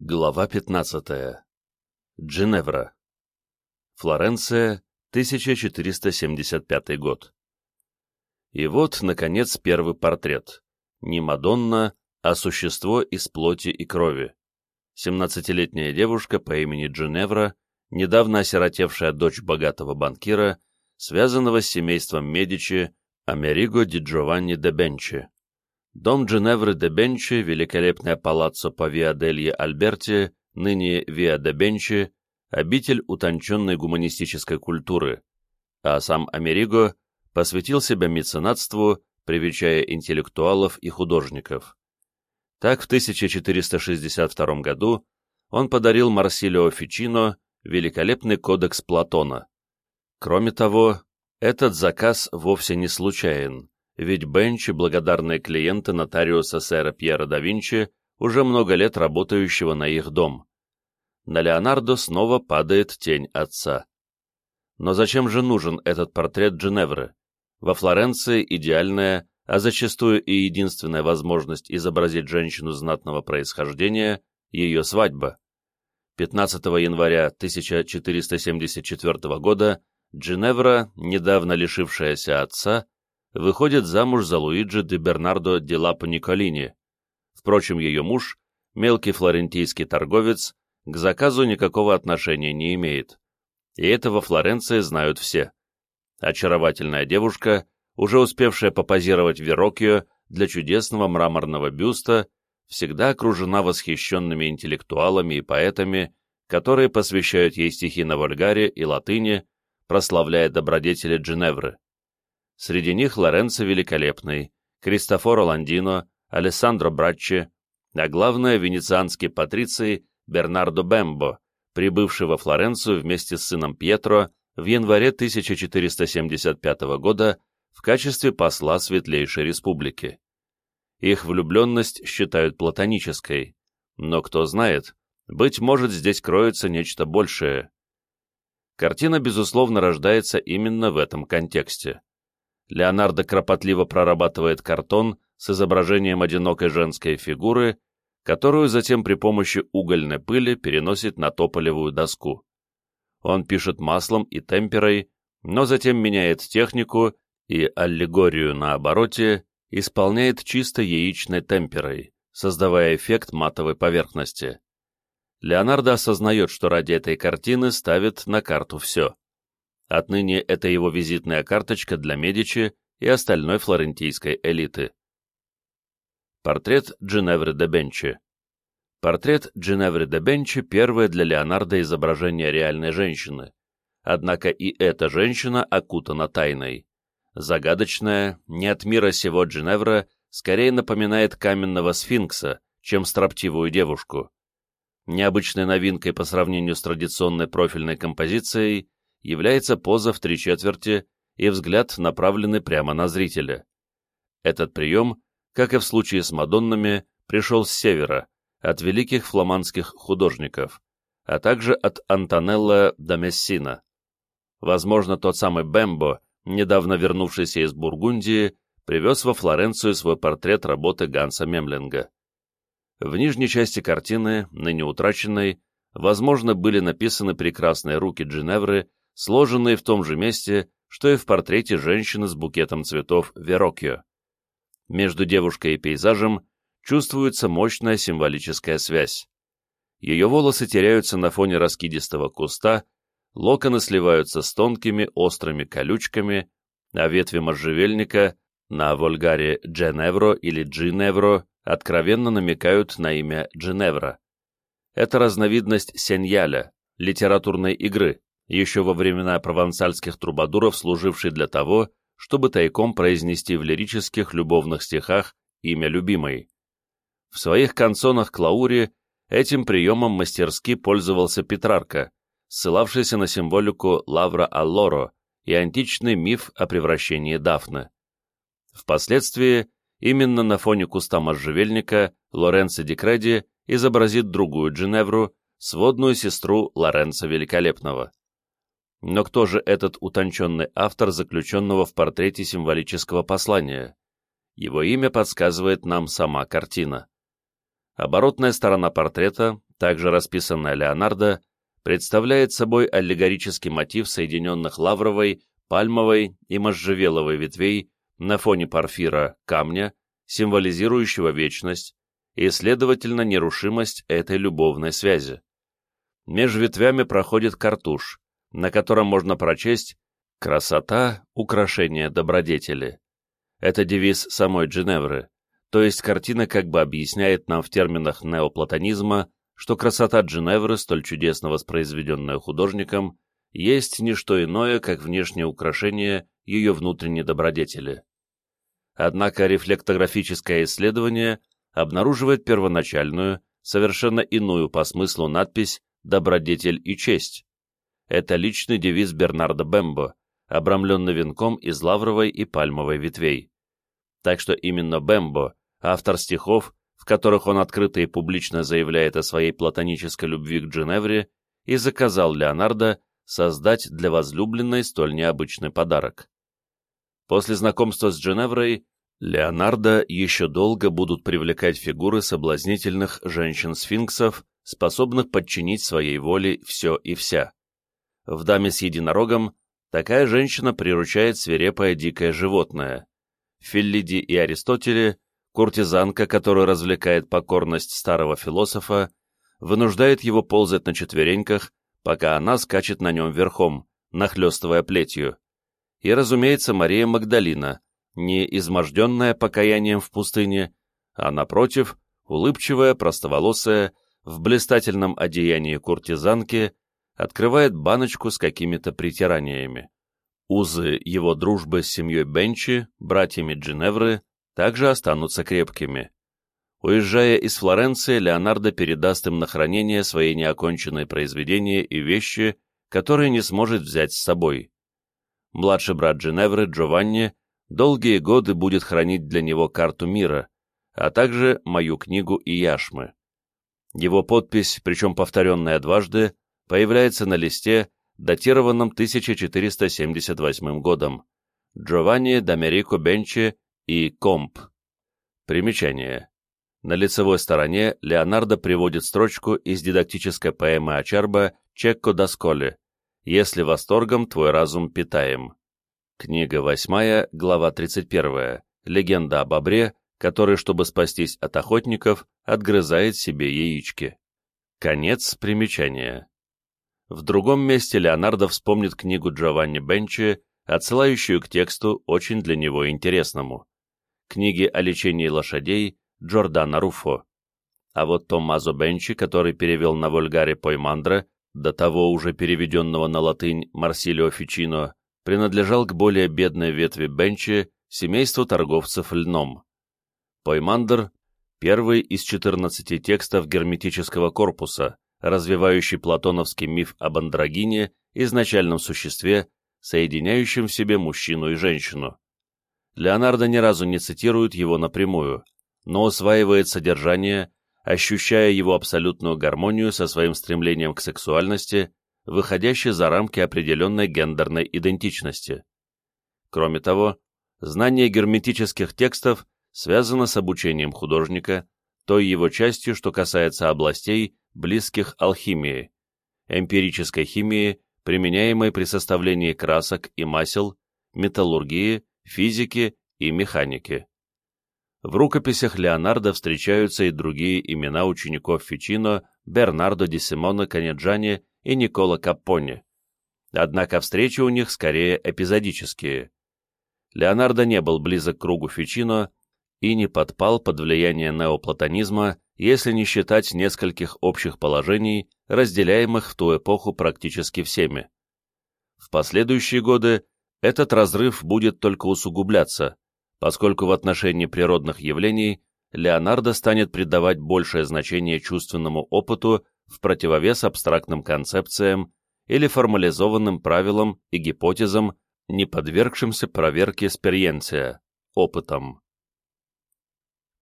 Глава 15. Джиневра. Флоренция, 1475 год. И вот, наконец, первый портрет. Не Мадонна, а существо из плоти и крови. 17-летняя девушка по имени Джиневра, недавно осиротевшая дочь богатого банкира, связанного с семейством Медичи Америго ди Джованни де Бенчи. Дом Джиневры де Бенчи, великолепное палаццо по Виаделье Альберти, ныне Виа де Бенчи, обитель утонченной гуманистической культуры, а сам Америго посвятил себя меценатству, привечая интеллектуалов и художников. Так в 1462 году он подарил Марсилио Фичино великолепный кодекс Платона. Кроме того, этот заказ вовсе не случайен ведь Бенчи – благодарные клиенты нотариуса сэра Пьера да Винчи, уже много лет работающего на их дом. На Леонардо снова падает тень отца. Но зачем же нужен этот портрет Джиневры? Во Флоренции идеальная, а зачастую и единственная возможность изобразить женщину знатного происхождения – ее свадьба. 15 января 1474 года Джиневра, недавно лишившаяся отца, выходит замуж за Луиджи де Бернардо де Лапо Николини. Впрочем, ее муж, мелкий флорентийский торговец, к заказу никакого отношения не имеет. И это во Флоренции знают все. Очаровательная девушка, уже успевшая попозировать Верокио для чудесного мраморного бюста, всегда окружена восхищенными интеллектуалами и поэтами, которые посвящают ей стихи на вульгаре и латыни, прославляя добродетели Джиневры. Среди них Лоренцо Великолепный, Кристофоро Ландино, Алессандро Браччи, а главное венецианский патриций Бернардо Бембо, прибывший во Флоренцию вместе с сыном Пьетро в январе 1475 года в качестве посла Светлейшей Республики. Их влюбленность считают платонической, но кто знает, быть может, здесь кроется нечто большее. Картина, безусловно, рождается именно в этом контексте. Леонардо кропотливо прорабатывает картон с изображением одинокой женской фигуры, которую затем при помощи угольной пыли переносит на тополевую доску. Он пишет маслом и темперой, но затем меняет технику и аллегорию на обороте исполняет чисто яичной темперой, создавая эффект матовой поверхности. Леонардо осознает, что ради этой картины ставит на карту все. Отныне это его визитная карточка для Медичи и остальной флорентийской элиты. Портрет Джиневры де Бенчи Портрет Джиневры де Бенчи – первое для Леонардо изображение реальной женщины. Однако и эта женщина окутана тайной. Загадочная, не от мира сего Джиневра, скорее напоминает каменного сфинкса, чем строптивую девушку. Необычной новинкой по сравнению с традиционной профильной композицией является поза в три четверти и взгляд, направленный прямо на зрителя. Этот прием, как и в случае с Мадоннами, пришел с севера, от великих фламандских художников, а также от Антонелла да Мессина. Возможно, тот самый Бембо, недавно вернувшийся из Бургундии, привез во Флоренцию свой портрет работы Ганса Мемлинга. В нижней части картины, ныне утраченной, возможно, были написаны прекрасные руки Джиневры сложенные в том же месте, что и в портрете женщины с букетом цветов Верокио. Между девушкой и пейзажем чувствуется мощная символическая связь. Ее волосы теряются на фоне раскидистого куста, локоны сливаются с тонкими острыми колючками, а ветви можжевельника на вольгаре Дженевро или Джиневро откровенно намекают на имя Джиневра. Это разновидность сеньяля, литературной игры, еще во времена провансальских трубадуров служивший для того, чтобы тайком произнести в лирических любовных стихах имя любимой. В своих канцонах Клаури этим приемом мастерски пользовался Петрарка, ссылавшийся на символику Лавра Аллоро и античный миф о превращении Дафны. Впоследствии именно на фоне куста можжевельника Лоренцо Ди Креди изобразит другую Джиневру, сводную сестру Лоренцо Великолепного. Но кто же этот утонченный автор заключенного в портрете символического послания? Его имя подсказывает нам сама картина. Оборотная сторона портрета также расписанная Леонардо, представляет собой аллегорический мотив соединенных лавровой, пальмовой и можжевеловой ветвей на фоне порфира камня, символизирующего вечность и, следовательно, нерушимость этой любовной связи. Между ветвями проходит картуш, на котором можно прочесть «Красота — украшение добродетели». Это девиз самой Джиневры, то есть картина как бы объясняет нам в терминах неоплатонизма, что красота Джиневры, столь чудесно воспроизведенная художником, есть не что иное, как внешнее украшение ее внутренней добродетели. Однако рефлектографическое исследование обнаруживает первоначальную, совершенно иную по смыслу надпись «Добродетель и честь». Это личный девиз Бернарда Бембо, обрамленный венком из лавровой и пальмовой ветвей. Так что именно Бембо, автор стихов, в которых он открыто и публично заявляет о своей платонической любви к Джиневре, и заказал Леонардо создать для возлюбленной столь необычный подарок. После знакомства с Джиневрой Леонардо еще долго будут привлекать фигуры соблазнительных женщин-сфинксов, способных подчинить своей воле все и вся. В «Даме с единорогом» такая женщина приручает свирепое дикое животное. В Филлиде и Аристотеле куртизанка, которая развлекает покорность старого философа, вынуждает его ползать на четвереньках, пока она скачет на нем верхом, нахлестывая плетью. И, разумеется, Мария Магдалина, не изможденная покаянием в пустыне, а, напротив, улыбчивая, простоволосая, в блистательном одеянии куртизанки, открывает баночку с какими-то притираниями. Узы его дружбы с семьей Бенчи, братьями Джиневры, также останутся крепкими. Уезжая из Флоренции, Леонардо передаст им на хранение свои неоконченные произведения и вещи, которые не сможет взять с собой. Младший брат Джиневры, Джованни, долгие годы будет хранить для него карту мира, а также мою книгу и яшмы. Его подпись, причем повторенная дважды, появляется на листе, датированном 1478 годом. Джованни Дамерико Бенчи и Комп. Примечание. На лицевой стороне Леонардо приводит строчку из дидактической поэмы Ачарба «Чекко да сколе» «Если восторгом твой разум питаем». Книга 8, глава 31. Легенда о бобре, который, чтобы спастись от охотников, отгрызает себе яички. Конец примечания. В другом месте Леонардо вспомнит книгу Джованни Бенчи, отсылающую к тексту, очень для него интересному. Книги о лечении лошадей Джордана Руфо. А вот Томмазо Бенчи, который перевел на вольгаре Поймандра, до того уже переведенного на латынь Марсилио Фичино, принадлежал к более бедной ветви Бенчи, семейству торговцев льном. Поймандр – первый из 14 текстов герметического корпуса, развивающий платоновский миф об андрогине, изначальном существе, соединяющем в себе мужчину и женщину. Леонардо ни разу не цитирует его напрямую, но усваивает содержание, ощущая его абсолютную гармонию со своим стремлением к сексуальности, выходящей за рамки определенной гендерной идентичности. Кроме того, знание герметических текстов связано с обучением художника, той его частью, что касается областей, близких алхимии, эмпирической химии, применяемой при составлении красок и масел, металлургии, физики и механики. В рукописях Леонардо встречаются и другие имена учеников Фичино, Бернардо ди Симоне Канеджани и Никола Капони. Однако встречи у них скорее эпизодические. Леонардо не был близок к кругу Фичино и не подпал под влияние неоплатонизма, если не считать нескольких общих положений, разделяемых в ту эпоху практически всеми. В последующие годы этот разрыв будет только усугубляться, поскольку в отношении природных явлений Леонардо станет придавать большее значение чувственному опыту в противовес абстрактным концепциям или формализованным правилам и гипотезам, не подвергшимся проверке спириенция, опытом.